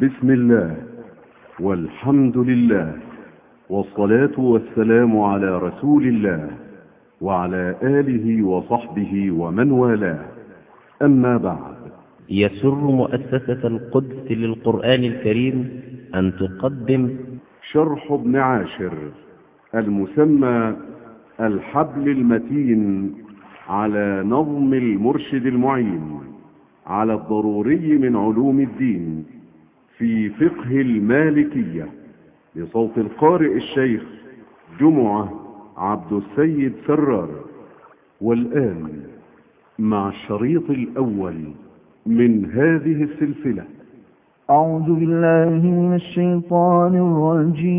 بسم الله والحمد لله والصلاة والسلام على رسول الله وعلى آله وصحبه ومن والاه. أما بعد. يسر مؤسسة القدس للقرآن الكريم أن تقدم شرح ابن عاشر المسمى الحبل المتين على نظم المرشد المعين على الضروري من علوم الدين. في فقه المالكية بصوت القارئ الشيخ جمعة عبد السيد سرار. والآن مع الشريط الأول من هذه السلسلة. أعوذ بالله من الشيطان الرجيم.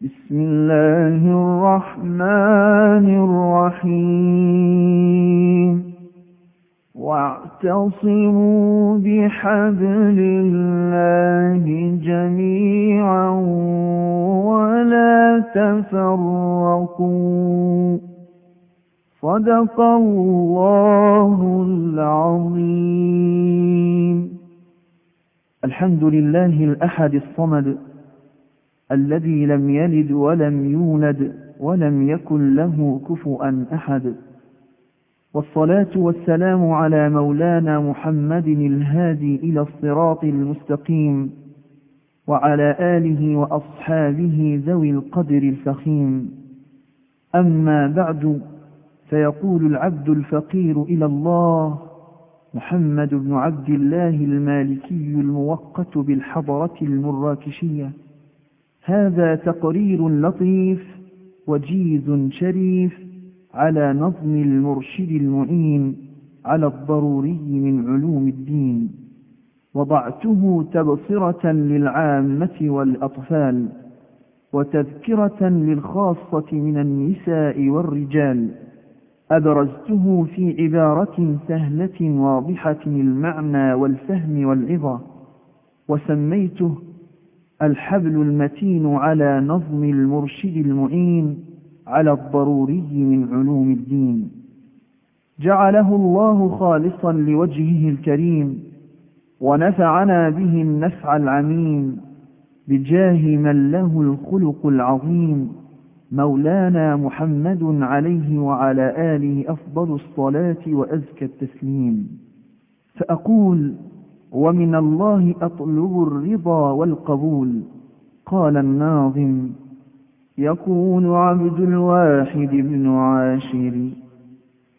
بسم الله الرحمن الرحيم. واعتصموا بحبل الله جميعا ولا تفرقوا. صدق الله العظيم. الحمد لله الأحد الصمد الذي لم يلد ولم يولد ولم يكن له كفؤا أحد. والصلاة والسلام على مولانا محمد الهادي إلى الصراط المستقيم وعلى آله وأصحابه ذوي القدر الفخيم. أما بعد فيقول العبد الفقير إلى الله محمد بن عبد الله المالكي الموقت بالحضرة المراكشية. هذا تقرير لطيف وجيز شريف على نظم المرشد المعين على الضروري من علوم الدين. وضعته تبصرة للعامة والأطفال وتذكرة للخاصة من النساء والرجال. أبرزته في عبارة سهلة واضحة المعنى والفهم والعظة. وسميته الحبل المتين على نظم المرشد المعين على الضروري من علوم الدين. جعله الله خالصا لوجهه الكريم ونفعنا به النفع العميم بجاه من له الخلق العظيم. مولانا محمد عليه وعلى آله أفضل الصلاة وأزكى التسليم. فأقول ومن الله أطلب الرضا والقبول. قال الناظم يكون عبد الواحد بن عاشر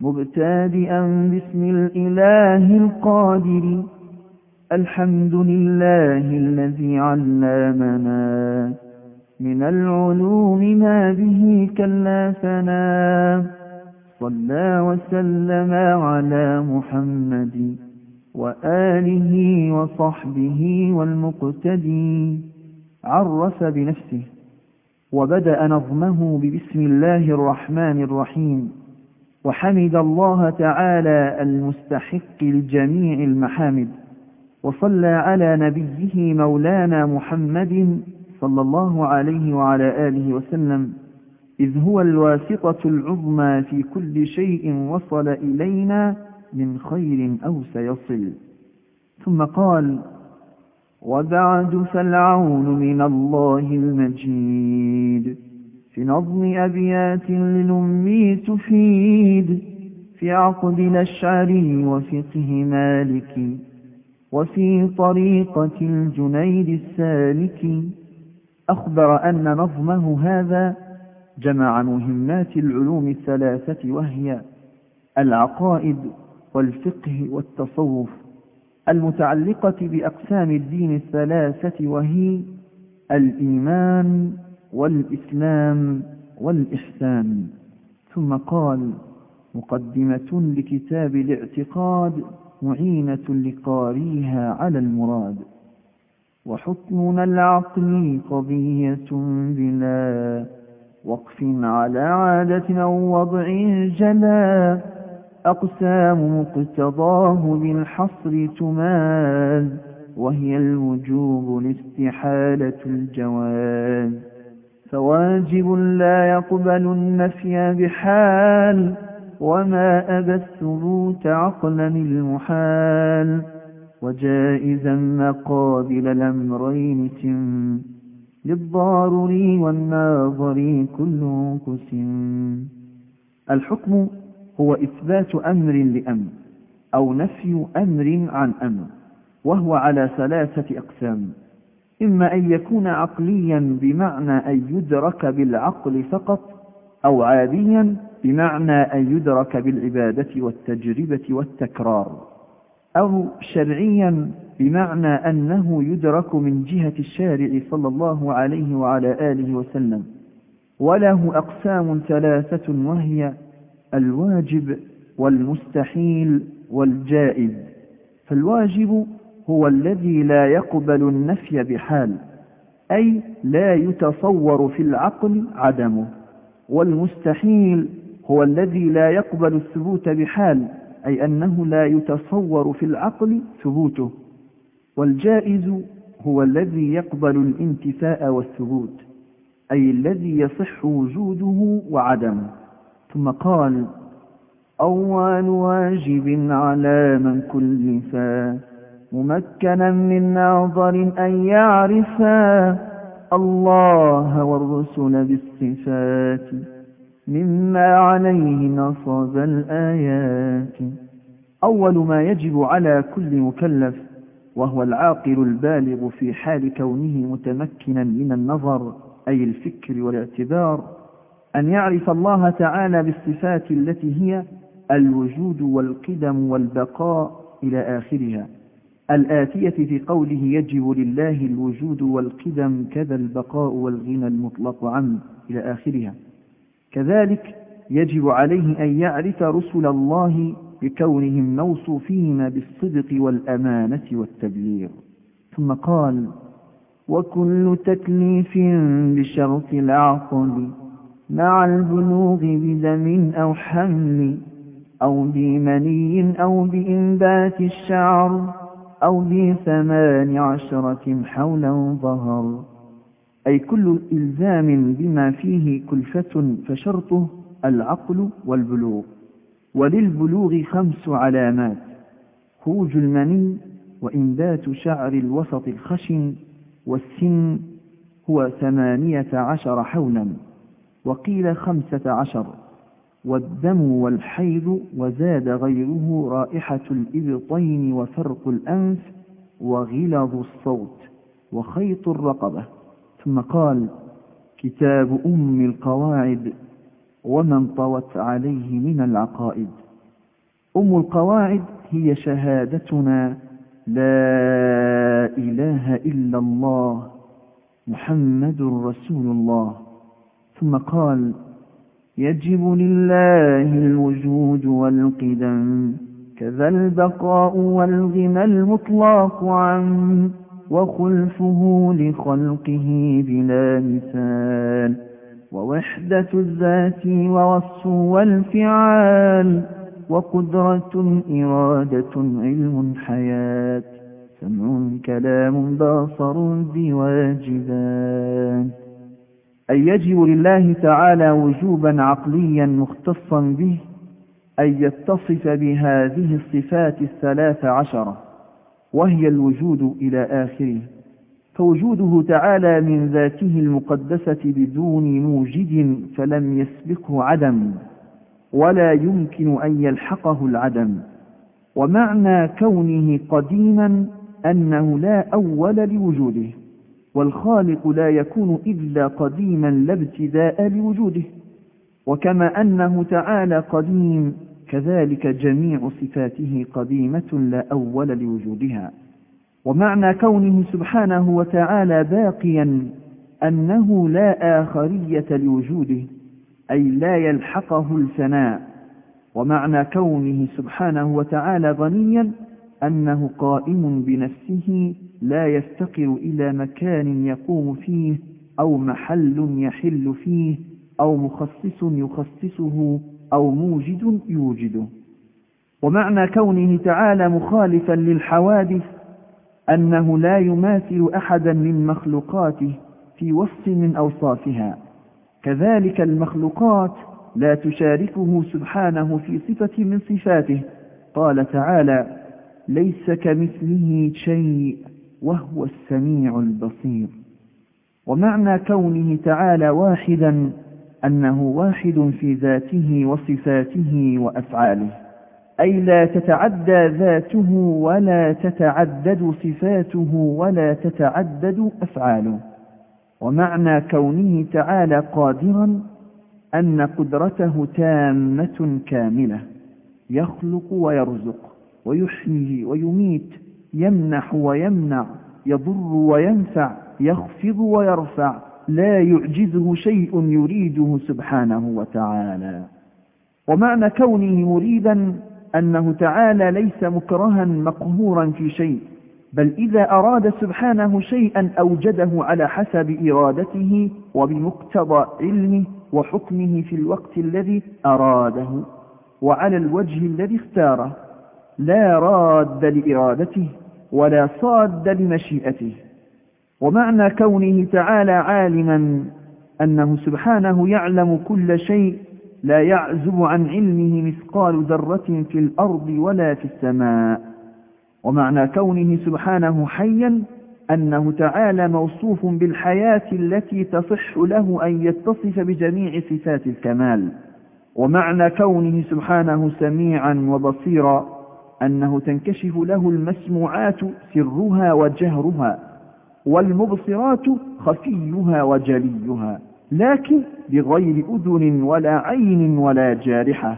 مبتدئا باسم الإله القادر. الحمد لله الذي علمنا من العلوم ما به كلافنا صلى وسلم على محمد وآله وصحبه والمقتدي. عرف بنفسه. وبدأ نظمه ببسم الله الرحمن الرحيم. وحمد الله تعالى المستحق لجميع المحامد. وصلى على نبيه مولانا محمد صلى الله عليه وعلى آله وسلم. إذ هو الواسطة العظمى في كل شيء وصل إلينا من خير أو سيصل. ثم قال وبعد فالعون من الله المجيد في نظم أبيات للأمي تفيد في عقد الأشعري وفقه مالك وفي طريقة الجنيد السالك أخبر أن نظمه هذا جمع مهمات العلوم الثلاثة وهي العقائد والفقه والتصوف المتعلقة بأقسام الدين الثلاثة وهي الإيمان والإسلام والإحسان. ثم قال مقدمة لكتاب الاعتقاد معينة لقاريها على المراد. وحكمنا العقلي قضية بلا وقف على عادة أو وضع جلا. أقسام مقتضاه بالحصر تماز وهي الوجوب الاستحالة الجواز. فواجب لا يقبل النفي بحال وما أبى الثبوت عقلا المحال. وجائزا ما قابل الأمرين تم للضارر والناظر كل قسم الحكم هو إثبات أمر لأمر أو نفي أمر عن أمر وهو على ثلاثة أقسام. إما أن يكون عقليا بمعنى أن يدرك بالعقل فقط أو عاديا بمعنى أن يدرك بالعبادة والتجربة والتكرار أو شرعيا بمعنى أنه يدرك من جهة الشارع صلى الله عليه وعلى آله وسلم. وله أقسام ثلاثة وهي الواجب والمستحيل والجائز فالواجب هو الذي لا يقبل النفي بحال أي لا يتصور في العقل عدمه والمستحيل هو الذي لا يقبل الثبوت بحال أي أنه لا يتصور في العقل ثبوته والجائز هو الذي يقبل الانتفاء والثبوت أي الذي يصح وجوده وعدمه. ثم قال أول واجب على من كلفا ممكنا من ناظر أن يعرفا الله والرسل بالصفات مما عليه نصب الآيات. أول ما يجب على كل مكلف وهو العاقل البالغ في حال كونه متمكنا من النظر أي الفكر والاعتبار أن يعرف الله تعالى بالصفات التي هي الوجود والقدم والبقاء إلى آخرها. الآتية في قوله يجب لله الوجود والقدم كذا البقاء والغنى المطلق عنه إلى آخرها. كذلك يجب عليه أن يعرف رسل الله بكونهم موصوفين بالصدق والأمانة والتبليغ. ثم قال وكل تكليف بشرط العقل مع البلوغ بدم أو حمل أو بمني أو بإنبات الشعر أو بثمان عشرة حولا ظهر. أي كل إلزام بما فيه كلفة فشرطه العقل والبلوغ. وللبلوغ خمس علامات خروج المني وإنبات شعر الوسط الخشن والسن هو ثمانية عشر حولا. وقيل خمسة عشر. والدم والحيض وزاد غيره رائحة الإبطين وفرق الأنف وغلظ الصوت وخيط الرقبة. ثم قال كتاب أم القواعد ومن طوت عليه من العقائد. أم القواعد هي شهادتنا لا إله إلا الله محمد رسول الله. ثم قال يجب لله الوجود والقدم كذا البقاء والغنى المطلق عنه وخلفه لخلقه بلا مثال ووحدة الذات ووصف والفعال وقدرة إرادة علم حياة سمع كلام باصر بواجبان. أي يجب لله تعالى وجوبا عقليا مختصا به أن يتصف بهذه الصفات الثلاث عشرة وهي الوجود إلى آخره. فوجوده تعالى من ذاته المقدسة بدون موجد فلم يسبقه عدم ولا يمكن أن يلحقه العدم. ومعنى كونه قديما أنه لا أول لوجوده. والخالق لا يكون إلا قديما لا ابتداء لوجوده وكما أنه تعالى قديم كذلك جميع صفاته قديمة لا أول لوجودها. ومعنى كونه سبحانه وتعالى باقيا أنه لا آخرية لوجوده أي لا يلحقه الفناء. ومعنى كونه سبحانه وتعالى غنيا أنه قائم بنفسه لا يفتقر إلى مكان يقوم فيه أو محل يحل فيه أو مخصص يخصصه أو موجد يوجده ومعنى كونه تعالى مخالفا للحوادث أنه لا يماثل أحدا من مخلوقاته في وصف من أوصافها. كذلك المخلوقات لا تشاركه سبحانه في صفة من صفاته. قال تعالى ليس كمثله شيء وهو السميع البصير. ومعنى كونه تعالى واحدا أنه واحد في ذاته وصفاته وأفعاله. أي لا تتعدى ذاته ولا تتعدد صفاته ولا تتعدد أفعاله. ومعنى كونه تعالى قادرا أن قدرته تامة كاملة. يخلق ويرزق ويحيي ويميت يمنح ويمنع يضر وينفع يخفض ويرفع لا يعجزه شيء يريده سبحانه وتعالى. ومعنى كونه مريدا أنه تعالى ليس مكرها مقهورا في شيء بل إذا أراد سبحانه شيئا أوجده على حسب إرادته وبمقتضى علمه وحكمه في الوقت الذي أراده وعلى الوجه الذي اختاره لا راد لإرادته. ولا صاد لمشيئته ومعنى كونه تعالى عالما أنه سبحانه يعلم كل شيء لا يعزب عن علمه مثقال ذرة في الأرض ولا في السماء. ومعنى كونه سبحانه حيا أنه تعالى موصوف بالحياة التي تصح له أن يتصف بجميع صفات الكمال. ومعنى كونه سبحانه سميعا وبصيرا أنه تنكشف له المسموعات سرها وجهرها والمبصرات خفيها وجليها لكن بغير أذن ولا عين ولا جارحة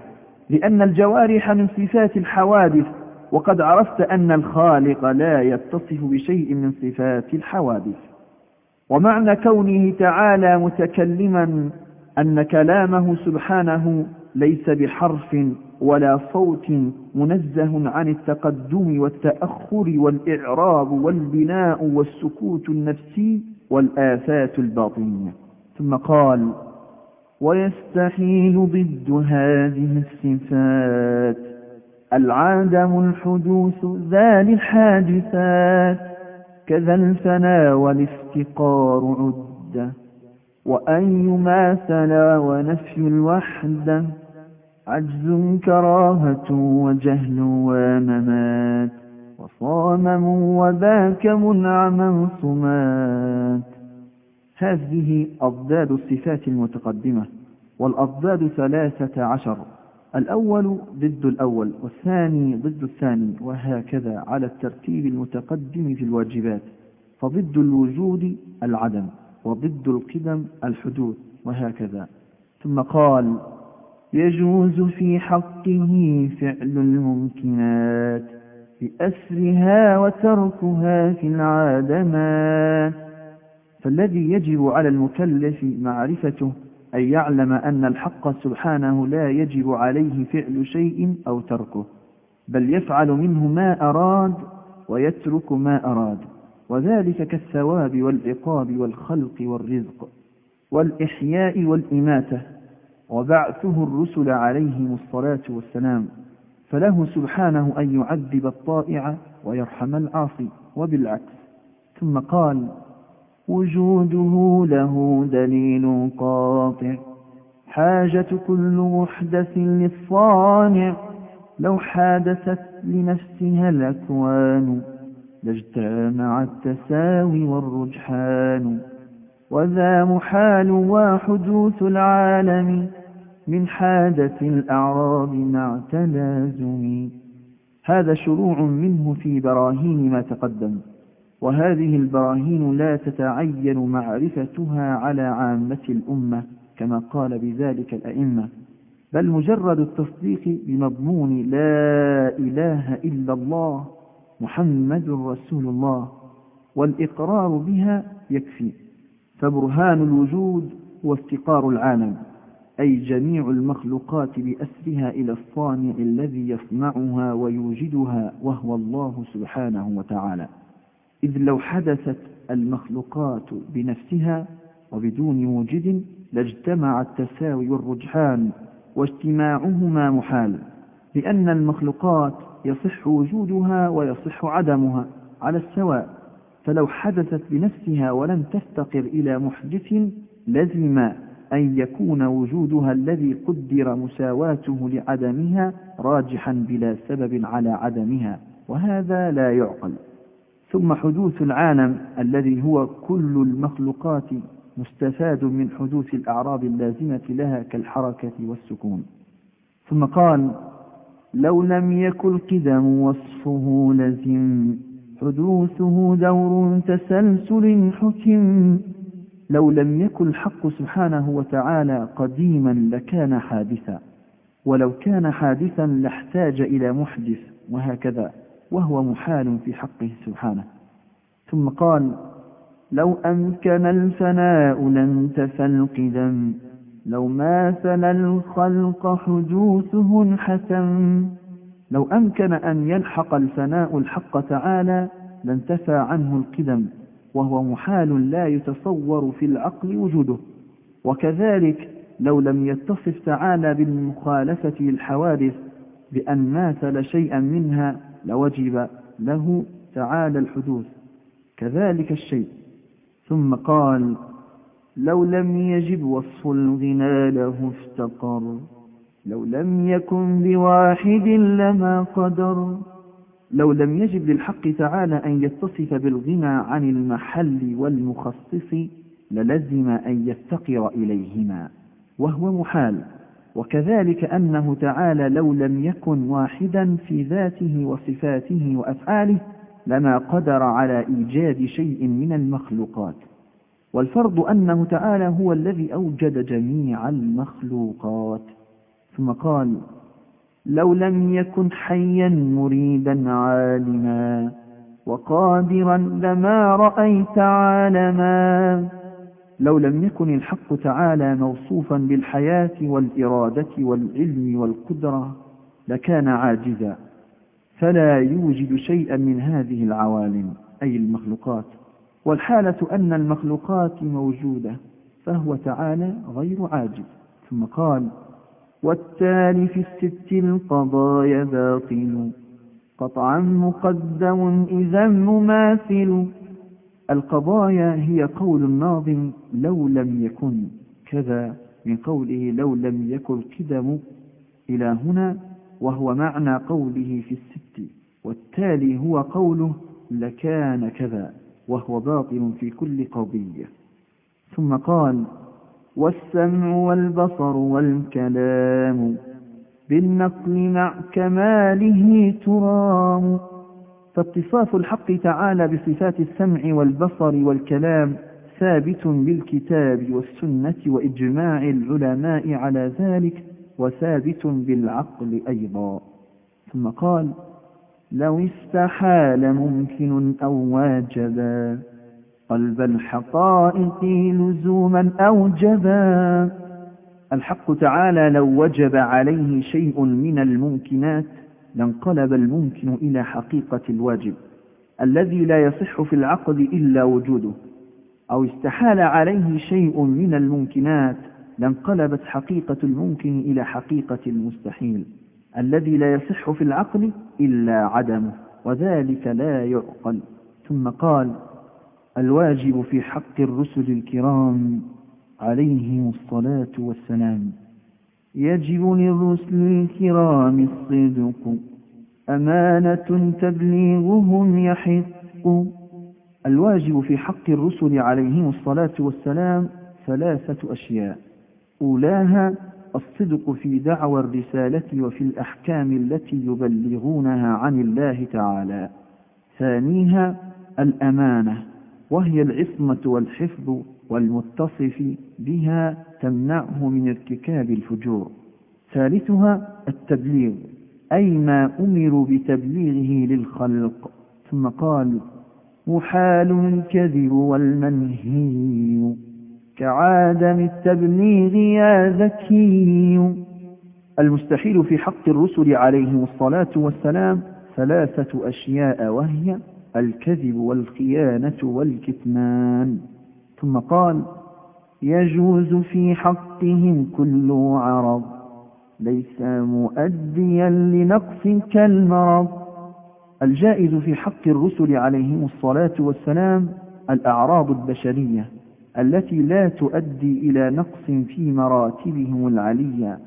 لأن الجوارح من صفات الحوادث وقد عرفت أن الخالق لا يتصف بشيء من صفات الحوادث. ومعنى كونه تعالى متكلما أن كلامه سبحانه ليس بحرف ولا صوت منزه عن التقدم والتأخر والإعراب والبناء والسكوت النفسي والآفات الباطنية. ثم قال ويستحيل ضد هذه الصفات العدم الحدوث ذا للحادثات كذا الفنا والافتقار عده وأن يماثل ونفي الوحدة. عجز كراهة وجهل وممات وصامم وذاك منعما صمات. هذه أضداد الصفات المتقدمة والأضداد ثلاثة عشر. الأول ضد الأول والثاني ضد الثاني وهكذا على الترتيب المتقدم في الواجبات. فضد الوجود العدم وضد القدم الحدوث وهكذا. ثم قال يجوز في حقه فعل الممكنات بأسرها وتركها في العادمات. فالذي يجب على المكلف معرفته أن يعلم أن الحق سبحانه لا يجب عليه فعل شيء أو تركه بل يفعل منه ما أراد ويترك ما أراد. وذلك كالثواب والعقاب والخلق والرزق والإحياء والإماتة. وبعثه الرسل عليهم الصلاة والسلام فله سبحانه أن يعذب الطائع ويرحم العاصي وبالعكس. ثم قال وجوده له دليل قاطع حاجة كل محدث للصانع لو حادثت لنفسها الأكوان لاجتمع التساوي والرجحان. وذا محال وحدوث العالم من حادث الأعراب مع تلازم. هذا شروع منه في براهين ما تقدم وهذه البراهين لا تتعين معرفتها على عامة الأمة كما قال بذلك الأئمة. بل مجرد التصديق بمضمون لا إله إلا الله محمد رسول الله والإقرار بها يكفي. فبرهان الوجود هو افتقار العالم أي جميع المخلوقات بأسرها إلى الصانع الذي يصنعها ويوجدها وهو الله سبحانه وتعالى. إذ لو حدثت المخلوقات بنفسها وبدون موجد لاجتمع التساوي والرجحان واجتماعهما محال لأن المخلوقات يصح وجودها ويصح عدمها على السواء. فلو حدثت بنفسها ولم تفتقر إلى محدث لزم أن يكون وجودها الذي قدر مساواته لعدمها راجحا بلا سبب على عدمها وهذا لا يعقل. ثم حدوث العالم الذي هو كل المخلوقات مستفاد من حدوث الأعراض اللازمة لها كالحركة والسكون. ثم قال لو لم يكن القدم وصفه لزم. حدوثه دور تسلسل حكم لو لم يكن الحق سبحانه وتعالى قديما لكان حادثا. ولو كان حادثا لاحتاج إلى محدث وهكذا وهو محال في حقه سبحانه. ثم قال لو أمكن الفناء لانتفى القدم لو ماثل الخلق حدوثه انحتم. لو أمكن أن يلحق الفناء الحق تعالى لانتفى عنه القدم وهو محال لا يتصور في العقل وجوده. وكذلك لو لم يتصف تعالى بالمخالفة للحوادث بأن ماثل شيئا منها لوجب له تعالى الحدوث. كذلك الشيء. ثم قال لو لم يجب وصف الغنى له افتقر. لو لم يكن بواحد لما قدر. لو لم يجب للحق تعالى أن يتصف بالغنى عن المحل والمخصص للزم أن يفتقر إليهما وهو محال. وكذلك أنه تعالى لو لم يكن واحدا في ذاته وصفاته وأفعاله لما قدر على إيجاد شيء من المخلوقات. والفرض أنه تعالى هو الذي أوجد جميع المخلوقات. ثم قال لو لم يكن حيا مريدا عالما وقادرا لما رأيت عالما. لو لم يكن الحق تعالى موصوفا بالحياة والإرادة والعلم والقدرة لكان عاجزا. فلا يوجد شيئا من هذه العوالم أي المخلوقات. والحالة أن المخلوقات موجودة فهو تعالى غير عاجز. ثم قال والتالي في الست القضايا باطل. قطعا مقدم إذا مماثل. القضايا هي قول الناظم لو لم يكن. كذا من قوله لو لم يكن قدم إلى هنا وهو معنى قوله في الست. والتالي هو قوله لكان كذا وهو باطل في كل قضية. ثم قال والسمع والبصر والكلام بالنقل مع كماله ترام فاتصاف الحق تعالى بصفات السمع والبصر والكلام ثابت بالكتاب والسنة وإجماع العلماء على ذلك وثابت بالعقل أيضا. ثم قال لو استحال ممكن أو واجبا قلب الحقائق لزوما أوجبا. الحق تعالى لو وجب عليه شيء من الممكنات لانقلب الممكن إلى حقيقة الواجب الذي لا يصح في العقد إلا وجوده. أو استحال عليه شيء من الممكنات لانقلبت حقيقة الممكن إلى حقيقة المستحيل الذي لا يصح في العقل إلا عدمه وذلك لا يعقل. ثم قال الواجب في حق الرسل الكرام عليهم الصلاة والسلام. يجب للرسل الكرام الصدق. أمانة تبليغهم يحق. الواجب في حق الرسل عليهم الصلاة والسلام ثلاثة أشياء. أولاها الصدق في دعوى الرسالة وفي الأحكام التي يبلغونها عن الله تعالى. ثانيها الأمانة. وهي العصمة والحفظ والمتصف بها تمنعه من ارتكاب الفجور. ثالثها التبليغ أي ما أمروا بتبليغه للخلق. ثم قال محال الكذب والمنهي كعادم التبليغ يا ذكي. المستحيل في حق الرسل عليهم الصلاة والسلام ثلاثة أشياء وهي الكذب والخيانة والكتمان. ثم قال يجوز في حقهم كل عرض ليس مؤديا لنقص كالمرض. الجائز في حق الرسل عليهم الصلاة والسلام الأعراض البشرية التي لا تؤدي إلى نقص في مراتبهم العلية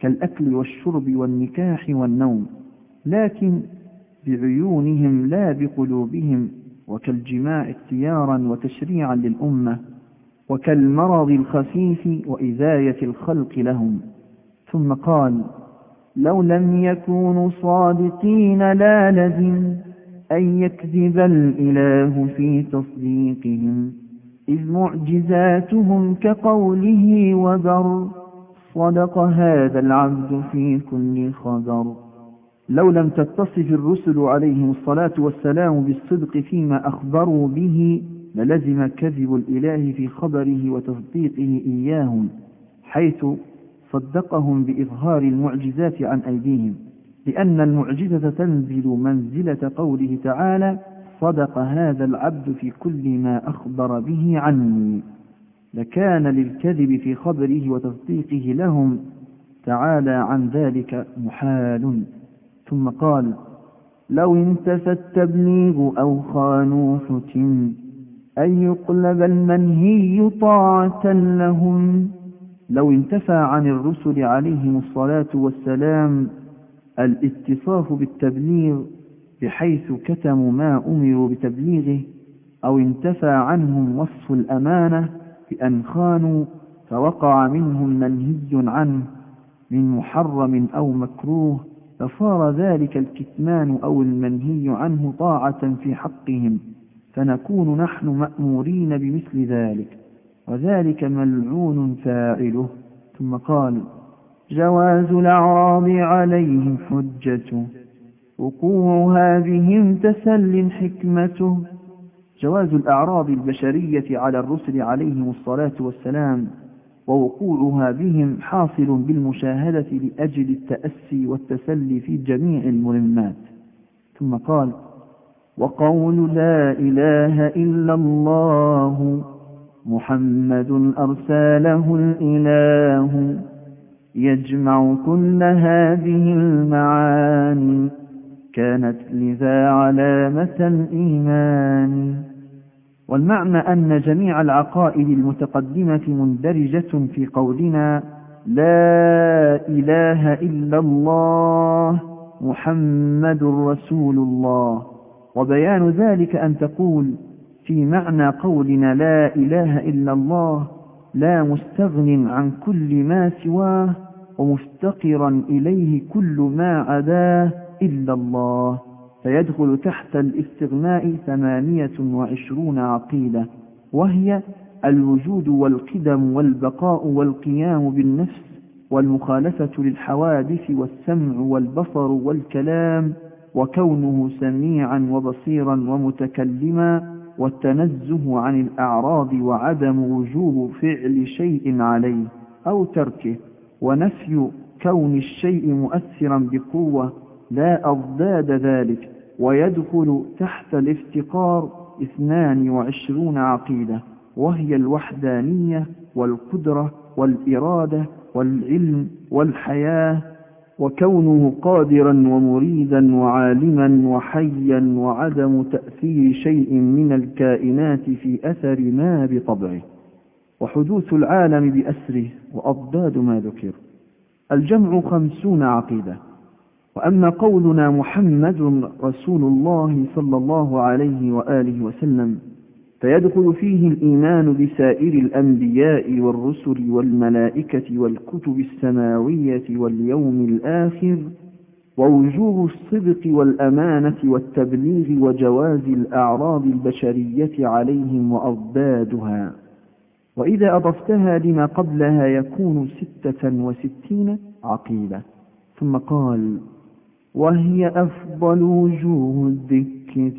كالأكل والشرب والنكاح والنوم. لكن بعيونهم لا بقلوبهم وكالجماع اختيارا وتشريعا للأمة وكالمرض الخفيف وإذاية الخلق لهم. ثم قال لو لم يكونوا صادقين لا لزم أن يكذب الإله في تصديقهم إذ معجزاتهم كقوله وبر صدق هذا العبد في كل خبر. لو لم تتصف الرسل عليهم الصلاة والسلام بالصدق فيما أخبروا به للزم كذب الإله في خبره وتصديقه إياهم حيث صدقهم بإظهار المعجزات عن أيديهم لأن المعجزة تنزل منزلة قوله تعالى صدق هذا العبد في كل ما أخبر به عني لكان للكذب في خبره وتصديقه لهم تعالى عن ذلك محال. ثم قال لو انتفى التبليغ أو خانوا فتن أن يقلب المنهي طاعة لهم. لو انتفى عن الرسل عليهم الصلاة والسلام الاتصاف بالتبليغ بحيث كتموا ما أمروا بتبليغه أو انتفى عنهم وصف الأمانة بأن خانوا فوقع منهم منهي عنه من محرم أو مكروه فصار ذلك الكتمان أو المنهي عنه طاعة في حقهم فنكون نحن مأمورين بمثل ذلك وذلك ملعون فاعله. ثم قال جواز الأعراض عليهم حجته وقوعها بهم تسل حكمته. جواز الأعراض البشرية على الرسل عليهم الصلاة والسلام ووقوعها بهم حاصل بالمشاهدة لأجل التأسي والتسلي في جميع الملمات ثم قال وقول لا إله إلا الله محمد أرساله الإله يجمع كل هذه المعاني كانت لذا علامة الإيمان. والمعنى أن جميع العقائد المتقدمة مندرجة في قولنا لا إله إلا الله محمد رسول الله. وبيان ذلك أن تقول في معنى قولنا لا إله إلا الله لا مستغن عن كل ما سواه ومفتقرا إليه كل ما عداه إلا الله. فيدخل تحت الاستغناء ثمانية وعشرون عقيدة وهي الوجود والقدم والبقاء والقيام بالنفس والمخالفة للحوادث والسمع والبصر والكلام وكونه سميعا وبصيرا ومتكلما والتنزه عن الأعراض وعدم وجوب فعل شيء عليه أو تركه ونفي كون الشيء مؤثرا بقوة لا أضداد ذلك. ويدخل تحت الافتقار اثنان وعشرون عقيدة وهي الوحدانية والقدرة والإرادة والعلم والحياة وكونه قادرا ومريدا وعالما وحيا وعدم تأثير شيء من الكائنات في أثر ما بطبعه. وحدوث العالم بأسره وأضداد ما ذكر. الجمع خمسون عقيدة. وأما قولنا محمد رسول الله صلى الله عليه وآله وسلم فيدخل فيه الإيمان بسائر الأنبياء والرسل والملائكة والكتب السماوية واليوم الآخر ووجوب الصدق والأمانة والتبليغ وجواز الأعراض البشرية عليهم وأضدادها. وإذا أضفتها لما قبلها يكون ستة وستين عقيدة ثم قال وهي أفضل وجوه الذكر.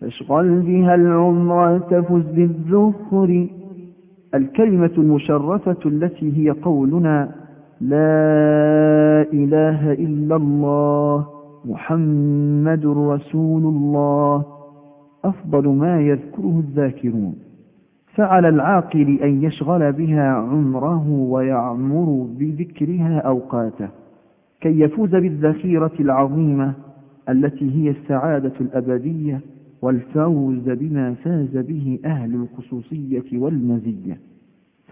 فاشغل بها العمر تفز بالذخر الكلمة المشرفة التي هي قولنا لا إله إلا الله محمد رسول الله أفضل ما يذكره الذاكرون. فعلى العاقل أن يشغل بها عمره ويعمر بذكرها أوقاته. كي يفوز بالذخيرة العظيمة التي هي السعادة الأبدية والفوز بما فاز به أهل الخصوصية والمزية.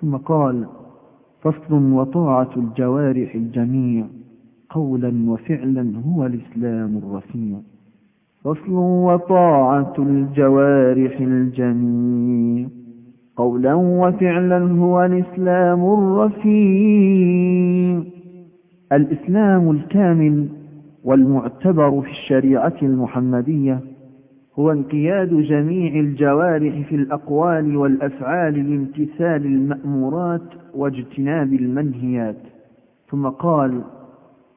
ثم قال فصل وطاعة الجوارح الجميع قولا وفعلا هو الإسلام الرفيع. فصل وطاعة الجوارح الجميع قولا وفعلا هو الإسلام الرفيع. الإسلام الكامل والمعتبر في الشريعة المحمدية هو انقياد جميع الجوارح في الأقوال والأفعال لامتثال المأمورات واجتناب المنهيات. ثم قال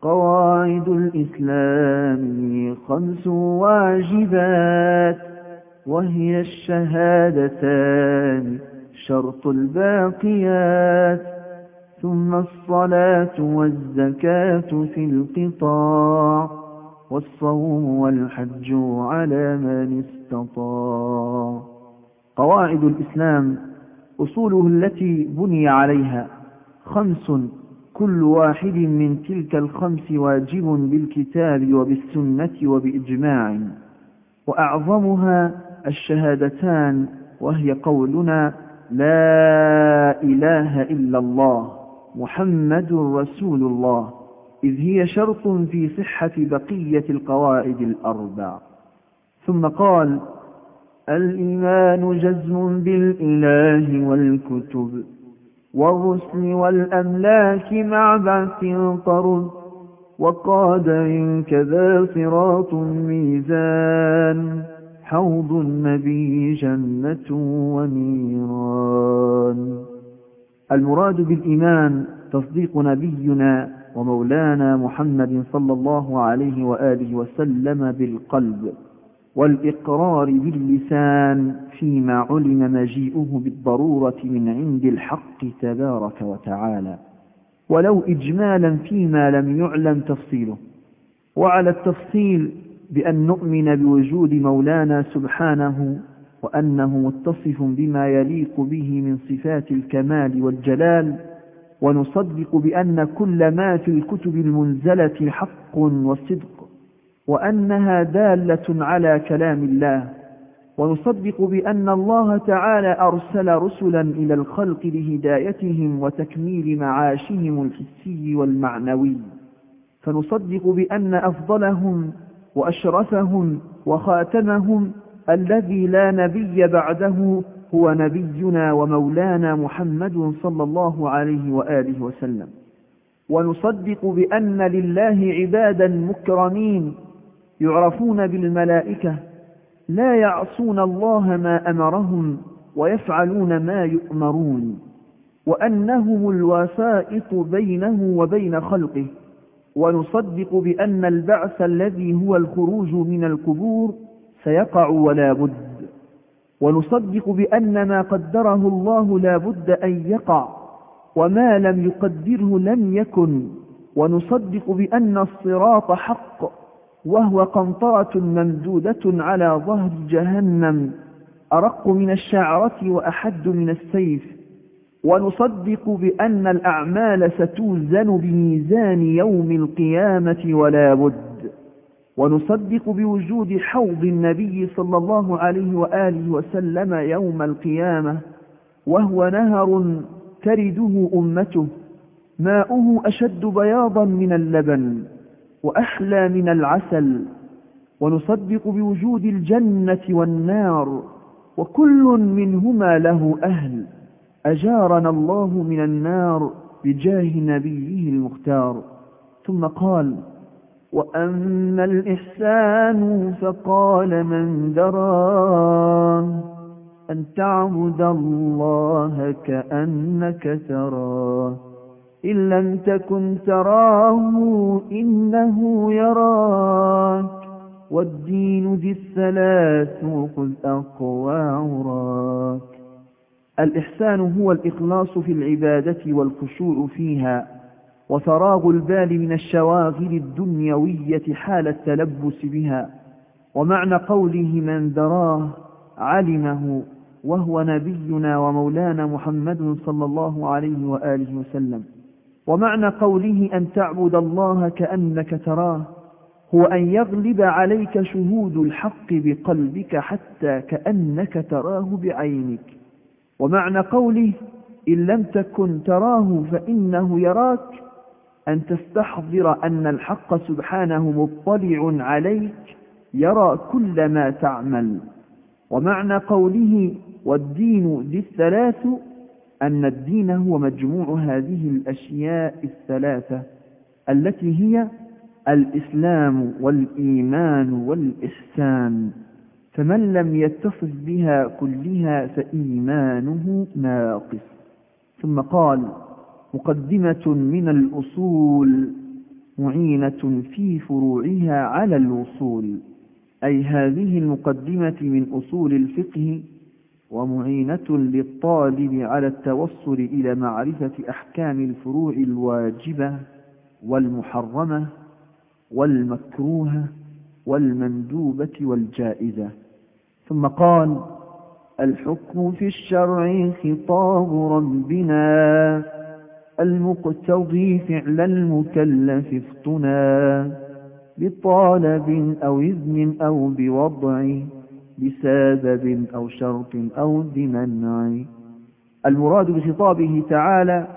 قواعد الإسلام خمس واجبات وهي الشهادتان شرط الباقيات ثم الصلاة والزكاة في القطاع والصوم والحج على من استطاع قواعد الإسلام أصوله التي بني عليها خمس كل واحد من تلك الخمس واجب بالكتاب وبالسنة وبإجماع وأعظمها الشهادتان وهي قولنا لا إله إلا الله محمد رسول الله إذ هي شرط في صحة بقية القواعد الأربع. ثم قال الإيمان جزم بالإله والكتب والرسل والأملاك مع بعث طرد وقادر كذا صراط ميزان حوض النبي جنة ونيران المراد بالإيمان تصديق نبينا ومولانا محمد صلى الله عليه وآله وسلم بالقلب والإقرار باللسان فيما علم مجيئه بالضرورة من عند الحق تبارك وتعالى. ولو إجمالا فيما لم يعلم تفصيله. وعلى التفصيل بأن نؤمن بوجود مولانا سبحانه وأنه متصف بما يليق به من صفات الكمال والجلال ونصدق بأن كل ما في الكتب المنزلة حق وصدق وأنها دالة على كلام الله ونصدق بأن الله تعالى أرسل رسلا إلى الخلق لهدايتهم وتكميل معاشهم الحسي والمعنوي فنصدق بأن أفضلهم وأشرفهم وخاتمهم الذي لا نبي بعده هو نبينا ومولانا محمد صلى الله عليه وآله وسلم. ونصدق بأن لله عبادا مكرمين يعرفون بالملائكة لا يعصون الله ما أمرهم ويفعلون ما يؤمرون وأنهم الوسائط بينه وبين خلقه. ونصدق بأن البعث الذي هو الخروج من القبور سيقع ولا بد. ونصدق بأن ما قدره الله لا بد أن يقع وما لم يقدره لم يكن. ونصدق بأن الصراط حق وهو قنطرة ممدودة على ظهر جهنم. أرق من الشعرة وأحد من السيف. ونصدق بأن الأعمال ستوزن بميزان يوم القيامة ولا بد. ونصدق بوجود حوض النبي صلى الله عليه وآله وسلم يوم القيامة وهو نهر ترده أمته ماؤه أشد بياضا من اللبن وأحلى من العسل. ونصدق بوجود الجنة والنار وكل منهما له أهل. أجارنا الله من النار بجاه نبيه المختار. ثم قال وأما الإحسان فقال من دراه أن تعبد الله كأنك تراه إن لم تكن تراه إنه يراك والدين ذي الثلاث قل أقوى عراك الإحسان هو الإخلاص في العبادة والخشوع فيها وفراغ البال من الشواغل الدنيوية حال التلبس بها ومعنى قوله من دراه علمه وهو نبينا ومولانا محمد صلى الله عليه وآله وسلم. ومعنى قوله أن تعبد الله كأنك تراه هو أن يغلب عليك شهود الحق بقلبك حتى كأنك تراه بعينك. ومعنى قوله إن لم تكن تراه فإنه يراك أن تستحضر أن الحق سبحانه مطلع عليك يرى كل ما تعمل. ومعنى قوله والدين ذي الثلاث أن الدين هو مجموع هذه الأشياء الثلاثة التي هي الإسلام والإيمان والإحسان. فمن لم يتصف بها كلها فإيمانه ناقص. ثم قال مقدمة من الأصول معينة في فروعها على الوصول. أي هذه المقدمة من أصول الفقه ومعينة للطالب على التوصل إلى معرفة أحكام الفروع الواجبة والمحرمة والمكروهة والمندوبة والجائزة. ثم قال الحكم في الشرع خطاب ربنا. المقتضي فعل المكلف افطنا بطالب أو إذن أو بوضع بسبب أو شرط أو بمنع. المراد بخطابه تعالى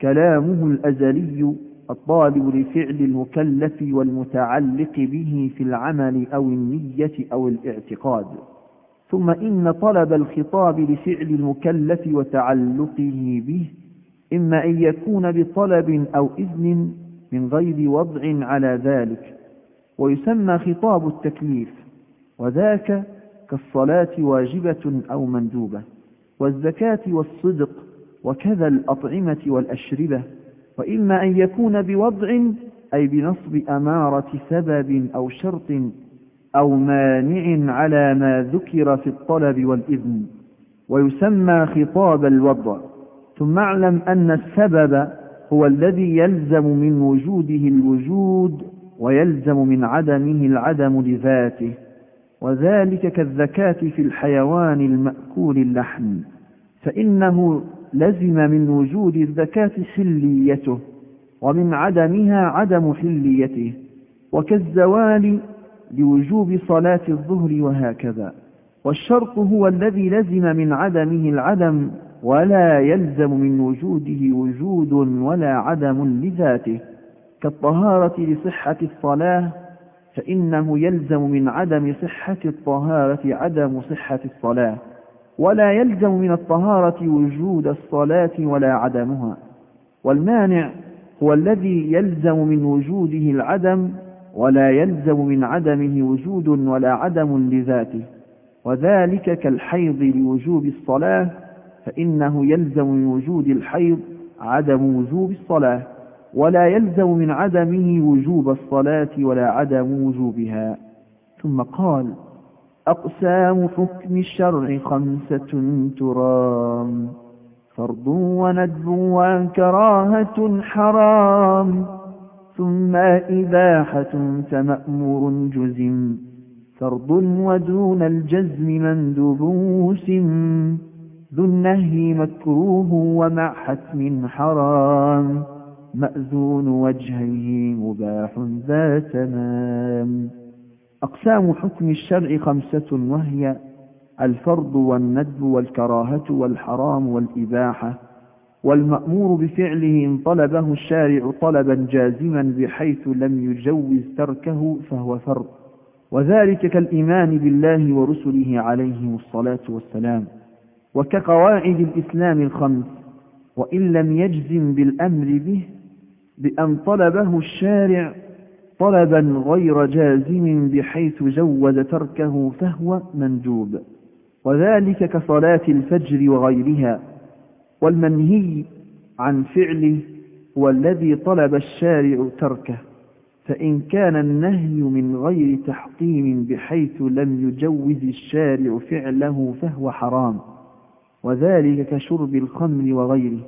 كلامه الأزلي الطالب لفعل المكلف والمتعلق به في العمل أو النية أو الاعتقاد. ثم إن طلب الخطاب لفعل المكلف وتعلقه به إما أن يكون بطلب أو إذن من غير وضع على ذلك ويسمى خطاب التكليف وذاك كالصلاة واجبة أو مندوبة والزكاة والصدق وكذا الأطعمة والأشربة وإما أن يكون بوضع أي بنصب أمارة سبب أو شرط أو مانع على ما ذكر في الطلب والإذن ويسمى خطاب الوضع. ثم اعلم أن السبب هو الذي يلزم من وجوده الوجود ويلزم من عدمه العدم لذاته وذلك كالذكاة في الحيوان المأكول اللحم فإنه لزم من وجود الذكاة حليته ومن عدمها عدم حليته وكالزوال لوجوب صلاة الظهر وهكذا والشرط هو الذي لزم من عدمه العدم ولا يلزم من وجوده وجود ولا عدم لذاته. كالطهارة لصحة الصلاة فإنه يلزم من عدم صحة الطهارة عدم صحة الصلاة. ولا يلزم من الطهارة وجود الصلاة ولا عدمها. والمانع هو الذي يلزم من وجوده العدم ولا يلزم من عدمه وجود ولا عدم لذاته. وذلك كالحيض لوجوب الصلاة فإنه يلزم من وجود الحيض عدم وجوب الصلاة ولا يلزم من عدمه وجوب الصلاة ولا عدم وجوبها. ثم قال أقسام حكم الشرع خمسة ترام فرض وندب وكراهة حرام. ثم إباحة فمأمور جزم فرض ودون الجزم مندوب سم ذو النهي مكروه ومع حتم حرام. مأذون وجهه مباح ذا تمام أقسام حكم الشرع خمسة وهي الفرض والندب والكراهة والحرام والإباحة. والمأمور بفعله إن طلبه الشارع طلبا جازما بحيث لم يجوز تركه فهو فرض. وذلك كالإيمان بالله ورسله عليهم الصلاة والسلام. وكقواعد الإسلام الخمس وإن لم يجزم بالأمر به بأن طلبه الشارع طلبا غير جازم بحيث جوز تركه فهو مندوب. وذلك كصلاة الفجر وغيرها. والمنهي عن فعله هو الذي طلب الشارع تركه. فإن كان النهي من غير تحطيم بحيث لم يجوز الشارع فعله فهو حرام. وذلك كشرب الخمر وغيره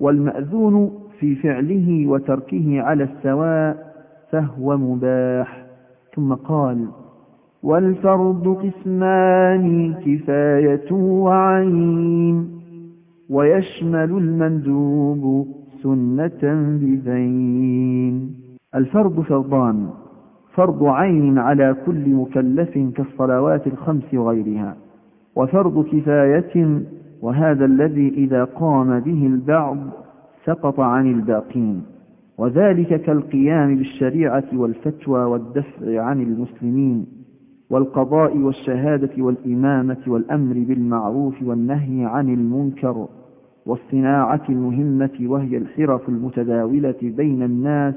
والمأذون في فعله وتركه على السواء فهو مباح. ثم قال والفرض قسمان كفاية وعين ويشمل المندوب سنة بذين. الفرض فرضان فرض عين على كل مكلف كالصلوات الخمس وغيرها. وفرض كفاية وهذا الذي إذا قام به البعض سقط عن الباقين. وذلك كالقيام بالشريعة والفتوى والدفع عن المسلمين والقضاء والشهادة والإمامة والأمر بالمعروف والنهي عن المنكر والصناعة المهمة وهي الحرف المتداولة بين الناس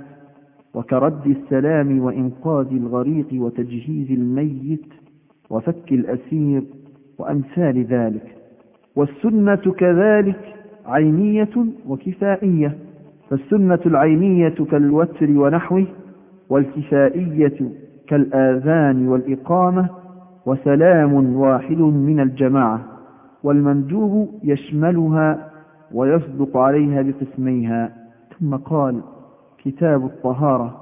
وكرد السلام وإنقاذ الغريق وتجهيز الميت وفك الأسير. وأمثال ذلك. والسنة كذلك عينية وكفائية. فالسنة العينية كالوتر ونحوه والكفائية كالآذان والإقامة وسلام واحد من الجماعة. والمندوب يشملها ويصدق عليها بقسميها. ثم قال كتاب الطهارة.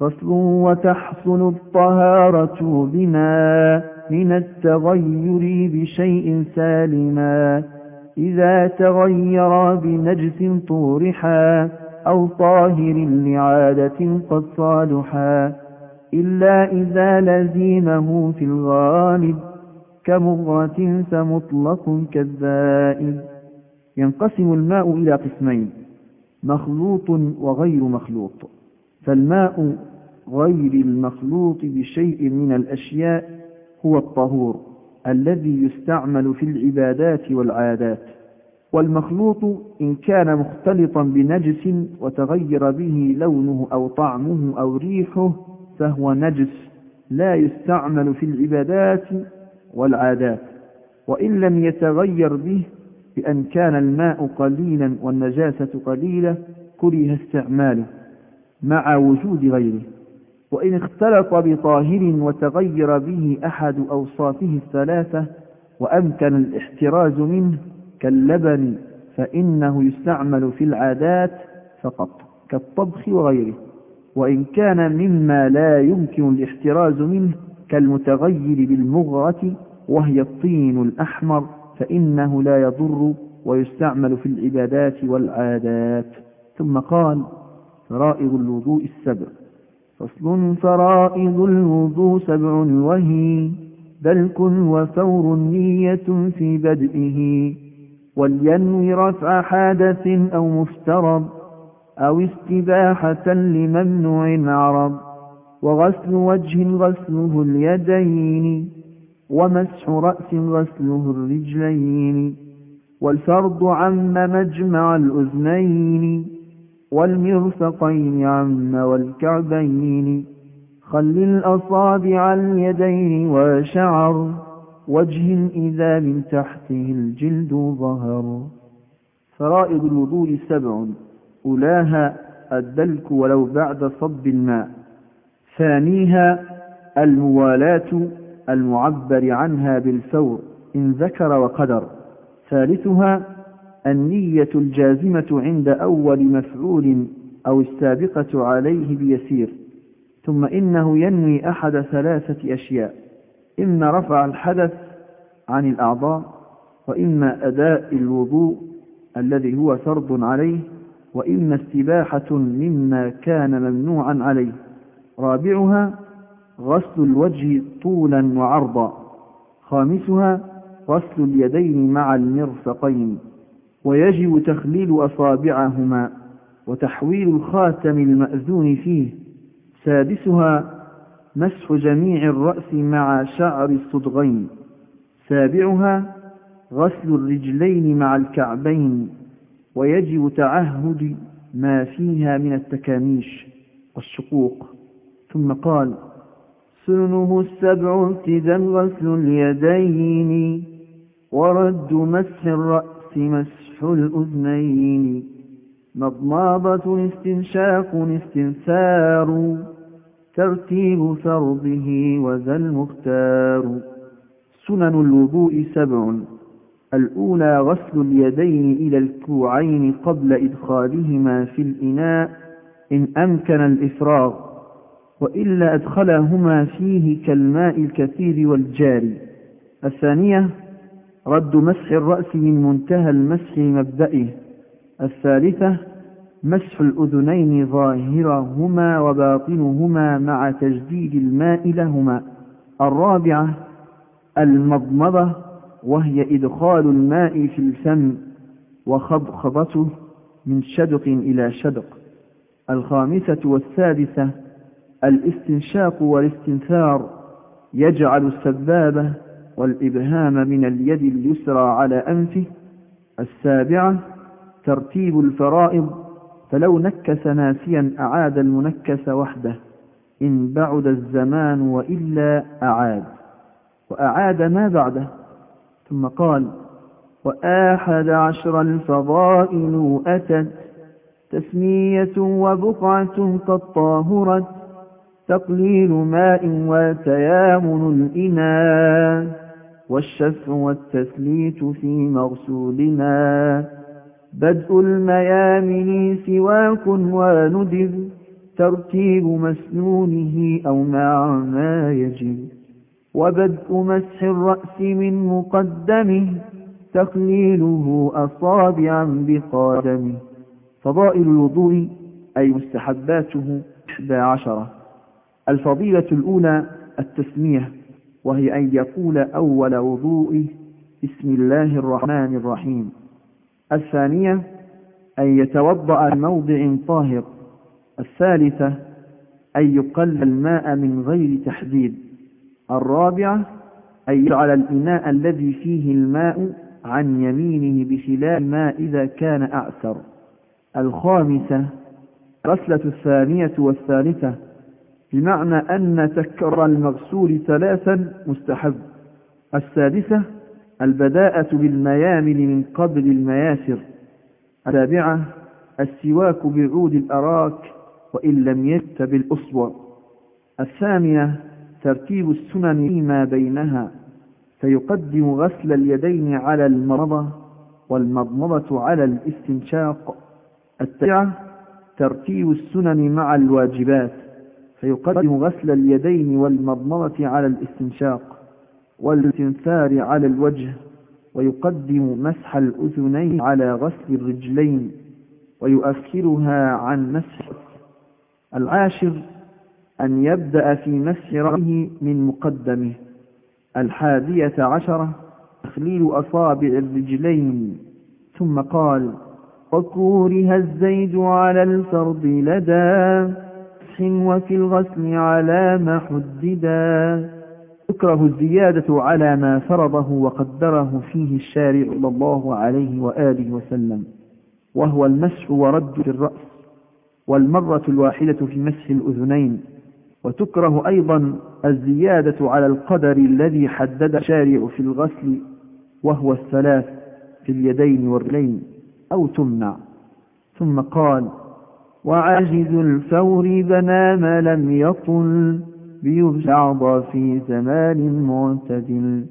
فصل وتحصل الطهارة بما من التغير بشيء سالما. إذا تغير بنجس طورحا أو طاهر لعادة قد صالحا. إلا إذا لزيمه في الغالب كمغرة فمطلق كالذائب. ينقسم الماء إلى قسمين مخلوط وغير مخلوط. فالماء غير المخلوط بشيء من الأشياء هو الطهور الذي يستعمل في العبادات والعادات والمخلوط إن كان مختلطا بنجس وتغير به لونه أو طعمه أو ريحه فهو نجس لا يستعمل في العبادات والعادات وإن لم يتغير به بأن كان الماء قليلا والنجاسة قليلة كره استعماله مع وجود غيره. وإن اختلط بطاهر وتغير به أحد أوصافه الثلاثة وأمكن الاحتراز منه كاللبن فإنه يستعمل في العادات فقط كالطبخ وغيره وإن كان مما لا يمكن الاحتراز منه كالمتغير بالمغرة وهي الطين الأحمر فإنه لا يضر ويستعمل في العبادات والعادات. ثم قال فرائض الوضوء السبع. فصل فرائض الوضوء سبع وهي دلك وفور نية في بدئه ولينوي رفع حادث أو مفترض أو استباحة لممنوع عرض وغسل وجه غسله اليدين ومسح رأس غسله الرجلين والفرض عم مجمع الأذنين. والمرفقين عم والكعبين خل الأصابع اليدين وشعر وجه إذا من تحته الجلد ظهر فرائض الوضوء سبع أولاها الدلك ولو بعد صب الماء ثانيها الموالاة المعبر عنها بالفور إن ذكر وقدر ثالثها النية الجازمة عند أول مفعول أو السابقة عليه بيسير ثم إنه ينوي أحد ثلاثة أشياء إما رفع الحدث عن الأعضاء وإما أداء الوضوء الذي هو فرض عليه وإما استباحة مما كان ممنوعا عليه. رابعها غسل الوجه طولا وعرضا. خامسها غسل اليدين مع المرفقين. ويجب تخليل أصابعهما وتحويل الخاتم المأذون فيه. سادسها مسح جميع الرأس مع شعر الصدغين. سابعها غسل الرجلين مع الكعبين. ويجب تعهد ما فيها من التكاميش والشقوق. ثم قال سنه السبع ابتدا غسل اليدين. ورد مسح الرأس مسح الأذنين. مضماضة استنشاق استنثار. ترتيب فرضه وذا المختار. سنن الوضوء سبع. الأولى غسل اليدين إلى الكوعين قبل إدخالهما في الإناء إن أمكن الإفراغ وإلا أدخلهما فيه كالماء الكثير والجاري. الثانية رد مسح الرأس من منتهى المسح مبدئه. الثالثة مسح الأذنين ظاهرهما وباطنهما مع تجديد الماء لهما. الرابعة المضمضة وهي إدخال الماء في الفم وخضخضته من شدق إلى شدق. الخامسة والسادسة الاستنشاق والاستنثار يجعل السبابة والإبهام من اليد اليسرى على أنفه السابعة ترتيب الفرائض فلو نكس ناسيا أعاد المنكس وحده إن بعد الزمان وإلا أعاد. وأعاد ما بعده ثم قال وآحد عشر الفضائل أتت تسمية وبقعة قد تقليل ماء وتيامن الإناء والشفع والتثليت في مغسولنا بدء الميامن سواك وندب ترتيب مسنونه أو مع ما يجب. وبدء مسح الرأس من مقدمه تقليله أصابعا بقادمه. فضائل الوضوء أي مستحباته إحدى عشرة. الفضيلة الأولى التسمية. وهي أن يقول أول وضوءه بسم الله الرحمن الرحيم. الثانية أن يتوضأ موضع طاهر. الثالثة أن يقل الماء من غير تحديد. الرابعة أن يجعل الإناء الذي فيه الماء عن يمينه بخلاف ما إذا كان أعسر الخامسة غسلة الثانية والثالثة بمعنى أن تكرر المغسول ثلاثا مستحب. السادسة البداءة بالميامن من قبل المياسر. السابعة السواك بعود الأراك وإن لم يت بالأصبع الثامنة ترتيب السنن فيما بينها. فيقدم غسل اليدين على المرضى والمضمضة على الاستنشاق. التاسعة ترتيب السنن مع الواجبات. فيقدم غسل اليدين والمضمضة على الاستنشاق والاستنثار على الوجه ويقدم مسح الأذنين على غسل الرجلين ويؤخرها عن مسح العاشر أن يبدأ في مسح رأيه من مقدمه. الحادية عشرة تخليل أصابع الرجلين ثم قال وكوره الزيد على الفرض لدى وفي الغسل على ما حددا تكره الزيادة على ما فرضه وقدره فيه الشارع صلى الله عليه وآله وسلم وهو المسح ورد في الرأس والمرة الواحدة في مسح الأذنين. وتكره أيضا الزيادة على القدر الذي حدد الشارع في الغسل وهو الثلاث في اليدين والرجلين أو تمنع. ثم قال وعاجز الفور بنى ما لم يطل بيبشعض في زمان معتدل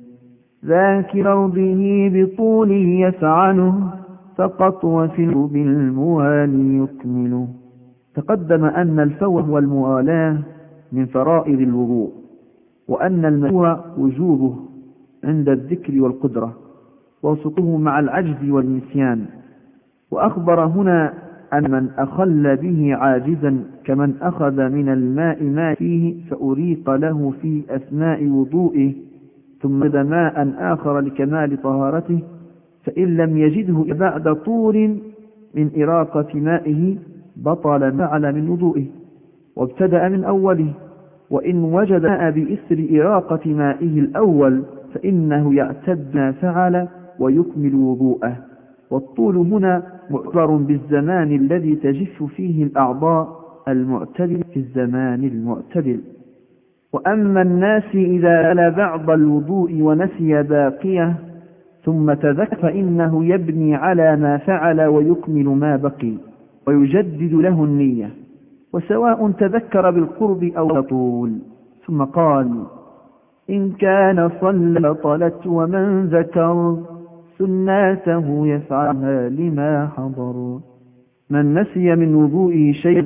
ذاك أرضه بطوله يفعله فقط وفي بالموالي يكمله تقدم أن الفور والموالاة من فرائض الوضوء وأن المشروع وجوبه عند الذكر والقدرة وسقوه مع العجز والنسيان. وأخبر هنا أن من أخل به عاجزا كمن أخذ من الماء ما فيه فأريق له في أثناء وضوئه ثم ذا ماء آخر لكمال طهارته فإن لم يجده بعد طول من إراقة مائه بطل ما على من وضوئه وابتدأ من أوله وإن وجد ماء بإسر إراقة مائه الأول فإنه يعتد ما فعل ويكمل وضوءه. والطول هنا معبر بالزمان الذي تجف فيه الأعضاء المعتدل في الزمان المعتدل. وأما الناس إذا أل بعض الوضوء ونسي باقيه ثم تذكر فإنه يبني على ما فعل ويكمل ما بقي ويجدد له النية. وسواء تذكر بالقرب أو طول. ثم قال إن كان صلى طلت ومن ذكر. سناته يفعلها لما حضر من نسي من وضوئه شيء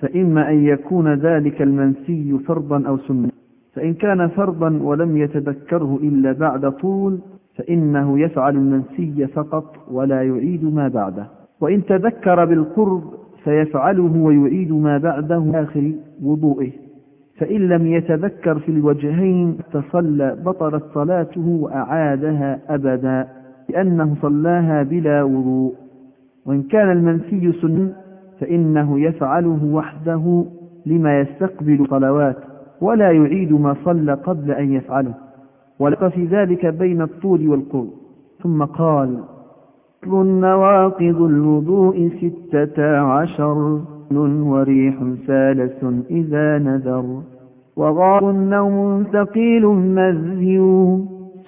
فإما أن يكون ذلك المنسي فرضا أو سنة. فإن كان فرضا ولم يتذكره إلا بعد طول فإنه يفعل المنسي فقط ولا يعيد ما بعده. وإن تذكر بالقرب فيفعله ويعيد ما بعده آخر وضوئه. فإن لم يتذكر في الوجهين تصلى بطلت صلاته وأعادها أبدا. لأنه صلاها بلا وضوء وإن كان المنسي سنة فإنه يفعله وحده لما يستقبل صلوات ولا يعيد ما صلى قبل أن يفعله. ولق في ذلك بين الطول والقرب ثم قال نواقض الوضوء ستة عشر وريح سالس إذا نذر وغار نوم ثقيل مذي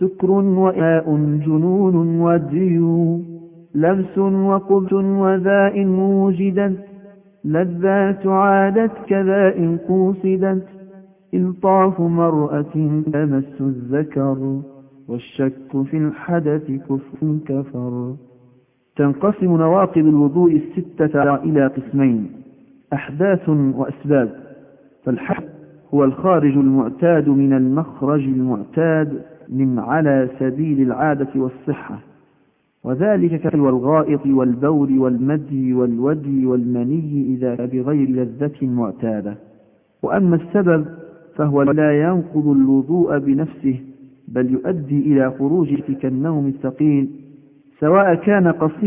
سكر وإاء جنون وديو لمس وقبت وذاء وجدت لذات عادت كذاء قوصدت إلطاف مرأة تمس الذكر والشك في الحدث كفر كفر. تنقسم نواقض الوضوء الستة إلى قسمين أحداث وأسباب. فالحدث هو الخارج المعتاد من المخرج المعتاد. من على سبيل العادة والصحة. وذلك كالو الغائط والبول والمدي والودي والمني إذا بغير لذة معتادة. وأما السبب فهو لا ينقض الوضوء بنفسه بل يؤدي إلى خروج كالنوم الثقيل سواء كان قصير